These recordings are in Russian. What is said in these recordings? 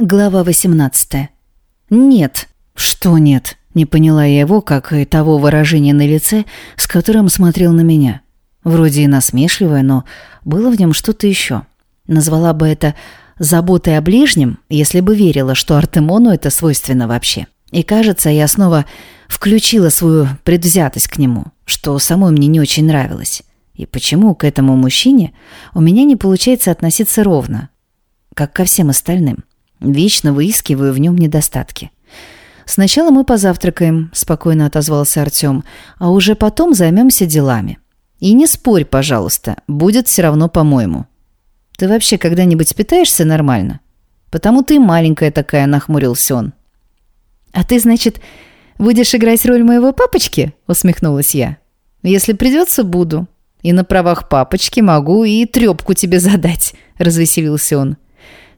Глава 18. «Нет». «Что нет?» Не поняла я его, как и того выражения на лице, с которым смотрел на меня. Вроде и насмешливое, но было в нем что-то еще. Назвала бы это «заботой о ближнем», если бы верила, что Артемону это свойственно вообще. И кажется, я снова включила свою предвзятость к нему, что самой мне не очень нравилось. И почему к этому мужчине у меня не получается относиться ровно, как ко всем остальным? Вечно выискиваю в нем недостатки. «Сначала мы позавтракаем», – спокойно отозвался Артем, «а уже потом займемся делами. И не спорь, пожалуйста, будет все равно по-моему. Ты вообще когда-нибудь питаешься нормально? Потому ты маленькая такая», – нахмурился он. «А ты, значит, будешь играть роль моего папочки?» – усмехнулась я. «Если придется, буду. И на правах папочки могу и трепку тебе задать», – развеселился он.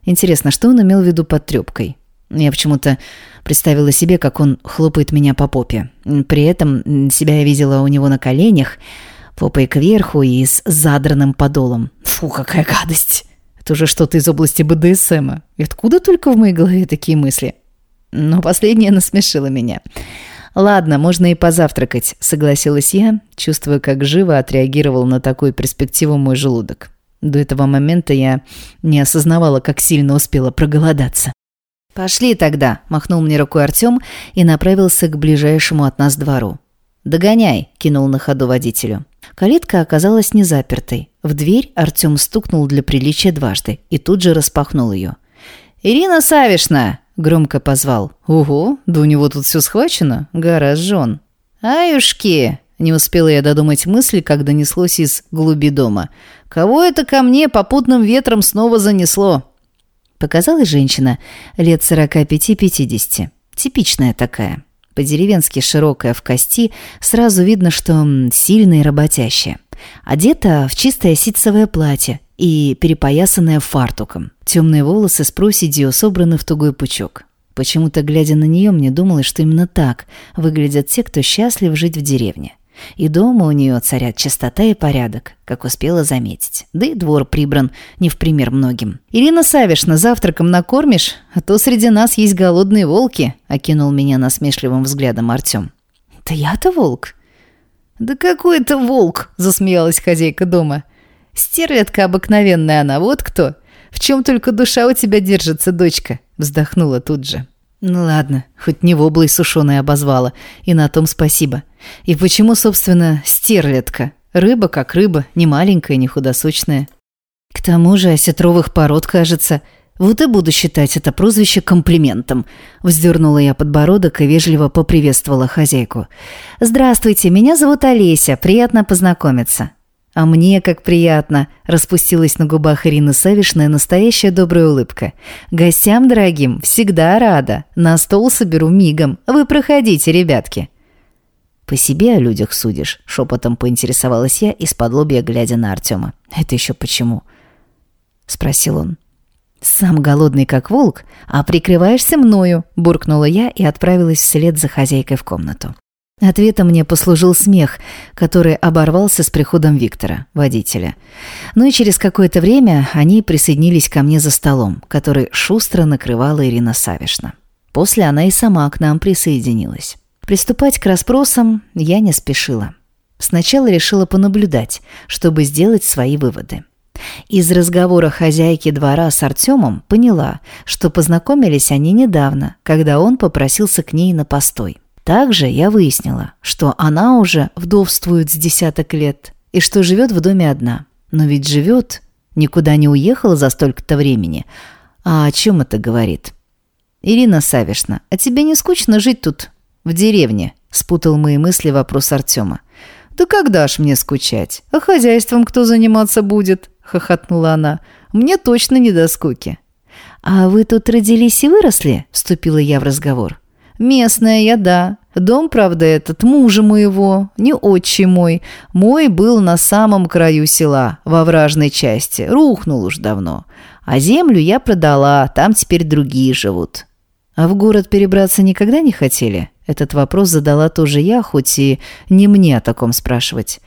Интересно, что он имел в виду под трёпкой? Я почему-то представила себе, как он хлопает меня по попе. При этом себя я видела у него на коленях, попой кверху и с задранным подолом. Фу, какая гадость! Это уже что-то из области БДСМа. И откуда только в моей голове такие мысли? Но последнее насмешило меня. «Ладно, можно и позавтракать», — согласилась я, чувствуя, как живо отреагировал на такую перспективу мой желудок. До этого момента я не осознавала, как сильно успела проголодаться. «Пошли тогда», – махнул мне рукой Артем и направился к ближайшему от нас двору. «Догоняй», – кинул на ходу водителю. Калитка оказалась не запертой. В дверь Артем стукнул для приличия дважды и тут же распахнул ее. «Ирина Савишна!» – громко позвал. «Ого, да у него тут все схвачено. Гора жжен». «Аюшки!» Не успела я додумать мысли, как донеслось из глуби дома. «Кого это ко мне попутным ветром снова занесло?» Показалась женщина лет сорока пяти-пятидесяти. Типичная такая. По-деревенски широкая в кости, сразу видно, что сильная и работящая. Одета в чистое ситцевое платье и перепоясанная фартуком. Темные волосы с проседью собраны в тугой пучок. Почему-то, глядя на нее, мне думалось, что именно так выглядят те, кто счастлив жить в деревне. И дома у нее царят чистота и порядок, как успела заметить. Да и двор прибран, не в пример многим. «Ирина Савишна, завтраком накормишь? А то среди нас есть голодные волки», — окинул меня насмешливым взглядом Артем. «Да я-то волк?» «Да какой это волк?» — засмеялась хозяйка дома. «Стерлядка обыкновенная она, вот кто. В чем только душа у тебя держится, дочка?» — вздохнула тут же. Ну ладно, хоть не воблой сушеной обозвала, и на том спасибо. И почему, собственно, стерлядка? Рыба как рыба, не маленькая, не худосочная. К тому же осетровых пород, кажется. Вот и буду считать это прозвище комплиментом. Вздернула я подбородок и вежливо поприветствовала хозяйку. «Здравствуйте, меня зовут Олеся, приятно познакомиться». «А мне как приятно!» – распустилась на губах Ирины Савишная настоящая добрая улыбка. «Гостям дорогим всегда рада. На стол соберу мигом. Вы проходите, ребятки». «По себе о людях судишь?» – шепотом поинтересовалась я, из-под лобья глядя на Артема. «Это еще почему?» – спросил он. «Сам голодный как волк, а прикрываешься мною», – буркнула я и отправилась вслед за хозяйкой в комнату. Ответом мне послужил смех, который оборвался с приходом Виктора, водителя. Ну и через какое-то время они присоединились ко мне за столом, который шустро накрывала Ирина Савишна. После она и сама к нам присоединилась. Приступать к расспросам я не спешила. Сначала решила понаблюдать, чтобы сделать свои выводы. Из разговора хозяйки двора с Артемом поняла, что познакомились они недавно, когда он попросился к ней на постой. Также я выяснила, что она уже вдовствует с десяток лет и что живет в доме одна. Но ведь живет, никуда не уехала за столько-то времени. А о чем это говорит? «Ирина Савишна, а тебе не скучно жить тут, в деревне?» Спутал мои мысли вопрос Артема. «Да когда ж мне скучать? А хозяйством кто заниматься будет?» Хохотнула она. «Мне точно не до скуки». «А вы тут родились и выросли?» Вступила я в разговор. «Местная я, да. Дом, правда, этот, мужа моего, не отчий мой. Мой был на самом краю села, во вражной части. Рухнул уж давно. А землю я продала, там теперь другие живут». «А в город перебраться никогда не хотели?» Этот вопрос задала тоже я, хоть и не мне о таком спрашивать.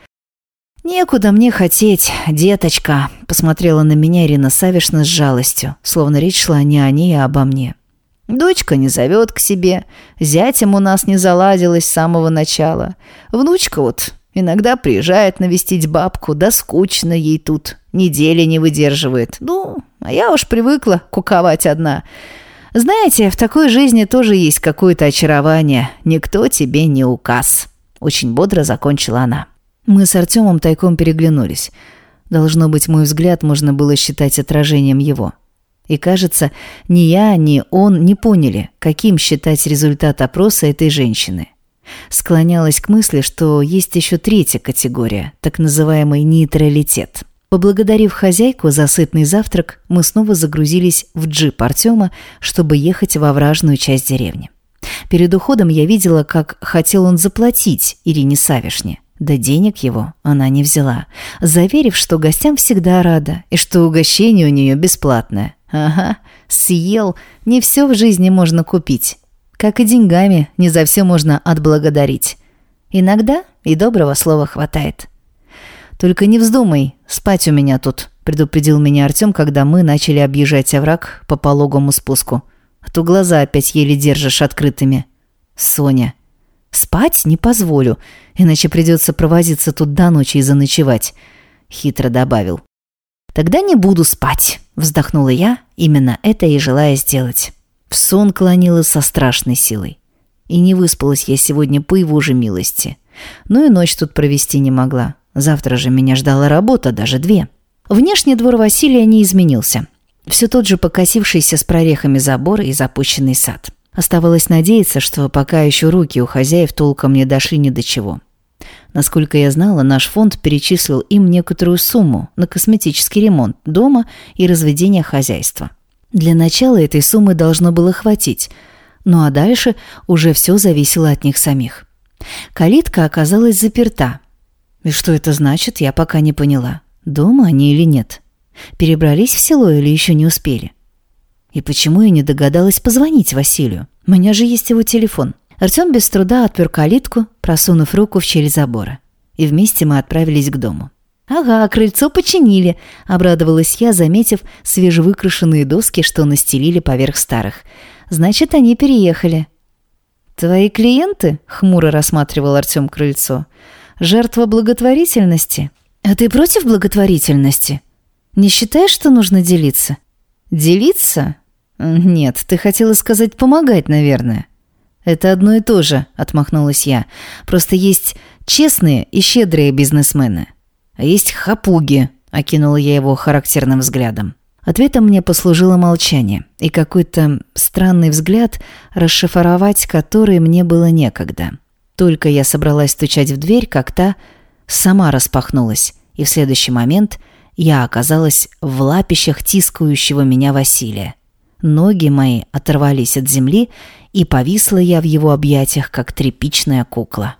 «Некуда мне хотеть, деточка», — посмотрела на меня Ирина Савишна с жалостью, словно речь шла не о ней, а обо мне. «Дочка не зовет к себе, зятем у нас не заладилось с самого начала. Внучка вот иногда приезжает навестить бабку, да скучно ей тут, недели не выдерживает. Ну, а я уж привыкла куковать одна. Знаете, в такой жизни тоже есть какое-то очарование. Никто тебе не указ». Очень бодро закончила она. Мы с Артемом тайком переглянулись. Должно быть, мой взгляд можно было считать отражением его. И кажется, ни я, ни он не поняли, каким считать результат опроса этой женщины. Склонялась к мысли, что есть еще третья категория, так называемый нейтралитет. Поблагодарив хозяйку за сытный завтрак, мы снова загрузились в джип Артема, чтобы ехать во вражную часть деревни. Перед уходом я видела, как хотел он заплатить Ирине Савишне. Да денег его она не взяла, заверив, что гостям всегда рада и что угощение у нее бесплатное. Ага, съел, не все в жизни можно купить. Как и деньгами, не за все можно отблагодарить. Иногда и доброго слова хватает. «Только не вздумай, спать у меня тут», — предупредил меня Артем, когда мы начали объезжать овраг по пологому спуску а то глаза опять еле держишь открытыми. Соня. Спать не позволю, иначе придется провозиться тут до ночи и заночевать, хитро добавил. Тогда не буду спать, вздохнула я, именно это и желая сделать. В сон клонилась со страшной силой. И не выспалась я сегодня по его же милости. Ну и ночь тут провести не могла. Завтра же меня ждала работа, даже две. Внешний двор Василия не изменился. Все тот же покосившийся с прорехами забор и запущенный сад. Оставалось надеяться, что пока еще руки у хозяев толком не дошли ни до чего. Насколько я знала, наш фонд перечислил им некоторую сумму на косметический ремонт дома и разведение хозяйства. Для начала этой суммы должно было хватить, ну а дальше уже все зависело от них самих. Калитка оказалась заперта. И что это значит, я пока не поняла. Дома они или нет? Перебрались в село или еще не успели? И почему я не догадалась позвонить Василию? У меня же есть его телефон. Артем без труда отпер калитку, просунув руку в щель забора. И вместе мы отправились к дому. «Ага, крыльцо починили», — обрадовалась я, заметив свежевыкрашенные доски, что настелили поверх старых. «Значит, они переехали». «Твои клиенты?» — хмуро рассматривал Артем крыльцо. «Жертва благотворительности?» «А ты против благотворительности?» Не считаешь, что нужно делиться? Делиться? Нет, ты хотела сказать помогать, наверное. Это одно и то же, отмахнулась я. Просто есть честные и щедрые бизнесмены. А есть хапуги, окинула я его характерным взглядом. Ответом мне послужило молчание и какой-то странный взгляд, расшифровать который мне было некогда. Только я собралась стучать в дверь, как та сама распахнулась, и в следующий момент – я оказалась в лапищах тискающего меня Василия. Ноги мои оторвались от земли, и повисла я в его объятиях, как тряпичная кукла.